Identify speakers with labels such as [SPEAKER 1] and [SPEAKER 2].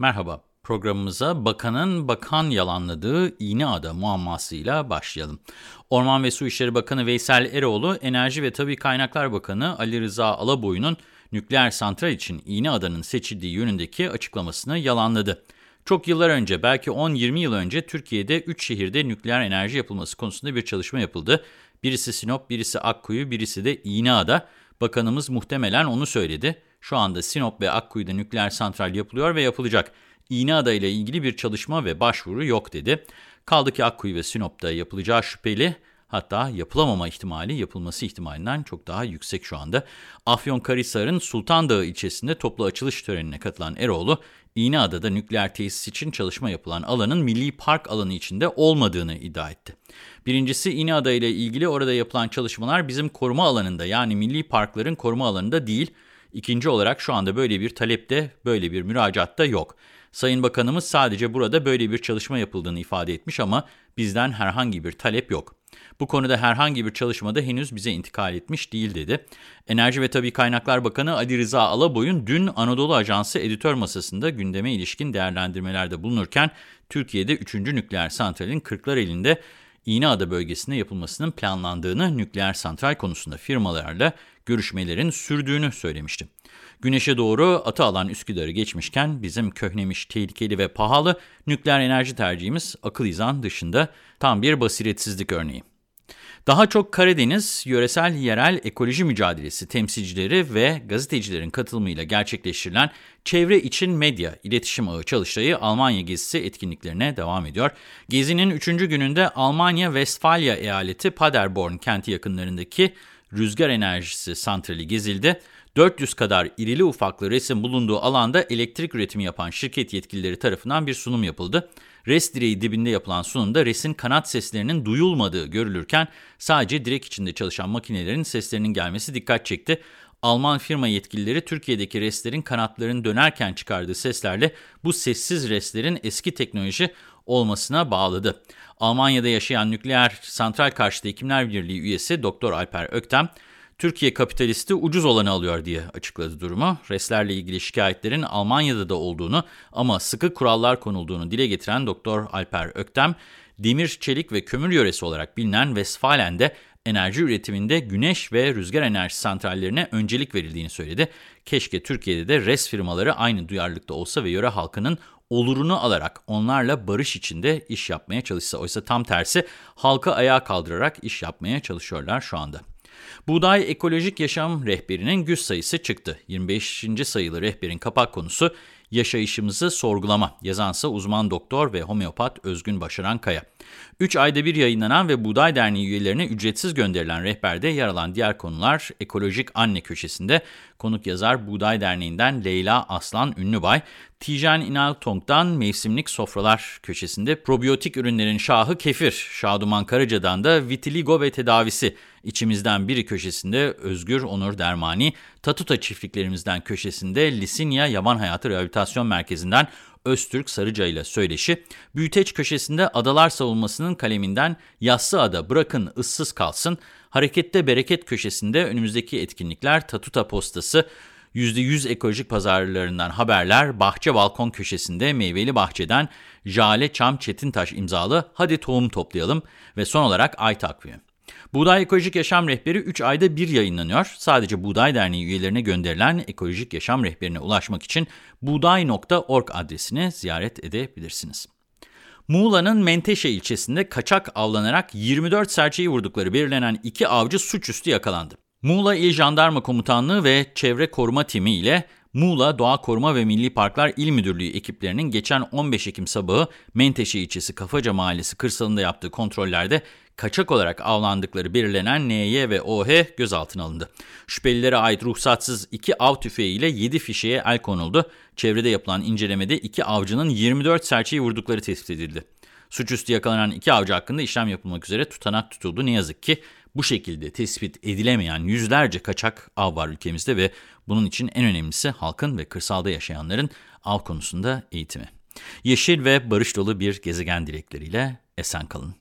[SPEAKER 1] Merhaba, programımıza bakanın bakan yalanladığı İğneada muammasıyla başlayalım. Orman ve Su İşleri Bakanı Veysel Eroğlu, Enerji ve Tabi Kaynaklar Bakanı Ali Rıza Alaboy'un nükleer santral için İğneada'nın seçildiği yönündeki açıklamasını yalanladı. Çok yıllar önce, belki 10-20 yıl önce Türkiye'de 3 şehirde nükleer enerji yapılması konusunda bir çalışma yapıldı. Birisi Sinop, birisi Akkuyu, birisi de İğneada. Bakanımız muhtemelen onu söyledi. Şu anda Sinop ve Akkuyu'da nükleer santral yapılıyor ve yapılacak. İğneada ile ilgili bir çalışma ve başvuru yok dedi. Kaldı ki Akkuyu ve Sinop'ta yapılacağı şüpheli. Hatta yapılamama ihtimali yapılması ihtimalinden çok daha yüksek şu anda. Afyonkarahisar'ın Sultan Dağı ilçesinde toplu açılış törenine katılan Eroğlu, İğneada'da nükleer tesis için çalışma yapılan alanın milli park alanı içinde olmadığını iddia etti. Birincisi İğneada ile ilgili orada yapılan çalışmalar bizim koruma alanında yani milli parkların koruma alanında değil. İkinci olarak şu anda böyle bir talepte, böyle bir müracaatta yok. Sayın Bakanımız sadece burada böyle bir çalışma yapıldığını ifade etmiş ama bizden herhangi bir talep yok. Bu konuda herhangi bir çalışmada henüz bize intikal etmiş değil dedi. Enerji ve Tabi Kaynaklar Bakanı Ali Rıza Alaboy'un dün Anadolu Ajansı editör masasında gündeme ilişkin değerlendirmelerde bulunurken Türkiye'de 3. nükleer santralin Kırklar elinde İğneada bölgesinde yapılmasının planlandığını, nükleer santral konusunda firmalarla görüşmelerin sürdüğünü söylemişti. Güneşe doğru atı alan Üsküdar'ı geçmişken bizim köhnemiş, tehlikeli ve pahalı nükleer enerji tercihimiz akıl izan dışında tam bir basiretsizlik örneği. Daha çok Karadeniz Yöresel Yerel Ekoloji Mücadelesi temsilcileri ve gazetecilerin katılımıyla gerçekleştirilen çevre için medya iletişim ağı çalıştayı Almanya gezisi etkinliklerine devam ediyor. Gezinin 3. gününde Almanya Westfalia eyaleti Paderborn kenti yakınlarındaki rüzgar enerjisi santrali gezildi. 400 kadar irili ufaklı resim bulunduğu alanda elektrik üretimi yapan şirket yetkilileri tarafından bir sunum yapıldı. Res direği dibinde yapılan sunumda resin kanat seslerinin duyulmadığı görülürken sadece direk içinde çalışan makinelerin seslerinin gelmesi dikkat çekti. Alman firma yetkilileri Türkiye'deki reslerin kanatlarının dönerken çıkardığı seslerle bu sessiz reslerin eski teknoloji olmasına bağladı. Almanya'da yaşayan nükleer santral karşıtı hekimler birliği üyesi Doktor Alper Öktem, Türkiye kapitalisti ucuz olanı alıyor diye açıkladı durumu. Reslerle ilgili şikayetlerin Almanya'da da olduğunu ama sıkı kurallar konulduğunu dile getiren Doktor Alper Öktem, demir, çelik ve kömür yöresi olarak bilinen Westfalen'de enerji üretiminde güneş ve rüzgar enerji santrallerine öncelik verildiğini söyledi. Keşke Türkiye'de de res firmaları aynı duyarlılıkta olsa ve yöre halkının olurunu alarak onlarla barış içinde iş yapmaya çalışsa. Oysa tam tersi halka ayağa kaldırarak iş yapmaya çalışıyorlar şu anda. Buğday Ekolojik Yaşam Rehberi'nin güç sayısı çıktı. 25. sayılı rehberin kapak konusu yaşayışımızı sorgulama. Yazansa uzman doktor ve homeopat Özgün Başaran Kaya. 3 ayda bir yayınlanan ve Buğday Derneği üyelerine ücretsiz gönderilen rehberde yer alan diğer konular Ekolojik Anne köşesinde. Konuk yazar Buğday Derneği'nden Leyla Aslan Ünlübay, Tijen İnaltong'dan Mevsimlik Sofralar köşesinde probiyotik ürünlerin şahı kefir, Şaduman Karaca'dan da vitiligo ve tedavisi, içimizden biri köşesinde Özgür Onur Dermani, Tatuta çiftliklerimizden köşesinde Lisinya Yaban Hayatı Rehabilitasyon Merkezi'nden Öztürk Sarıca ile söyleşi, Büyüteç köşesinde Adalar Savunması'nın kaleminden Yassı Ada bırakın ıssız kalsın, Harekette Bereket köşesinde önümüzdeki etkinlikler Tatuta Postası, %100 ekolojik pazarlarından haberler, Bahçe Balkon köşesinde Meyveli Bahçe'den Jale Çam Çetintaş imzalı Hadi Tohum Toplayalım ve son olarak Ay Takvimi. Buğday Ekolojik Yaşam Rehberi 3 ayda bir yayınlanıyor. Sadece Buğday Derneği üyelerine gönderilen Ekolojik Yaşam Rehberine ulaşmak için buğday.org adresine ziyaret edebilirsiniz. Muğla'nın Menteşe ilçesinde kaçak avlanarak 24 serçeyi vurdukları belirlenen iki avcı suçüstü yakalandı. Muğla İl Jandarma Komutanlığı ve Çevre Koruma Timi ile Muğla Doğa Koruma ve Milli Parklar İl Müdürlüğü ekiplerinin geçen 15 Ekim sabahı Menteşe ilçesi Kafaca Mahallesi kırsalında yaptığı kontrollerde kaçak olarak avlandıkları belirlenen NY ve OH gözaltına alındı. Şüphelilere ait ruhsatsız iki av tüfeği ile 7 fişeye el konuldu. Çevrede yapılan incelemede iki avcının 24 serçeyi vurdukları tespit edildi. Suçüstü yakalanan iki avcı hakkında işlem yapılmak üzere tutanak tutuldu. Ne yazık ki bu şekilde tespit edilemeyen yüzlerce kaçak av var ülkemizde ve bunun için en önemlisi halkın ve kırsalda yaşayanların av konusunda eğitimi. Yeşil ve barış dolu bir gezegen dilekleriyle esen kalın.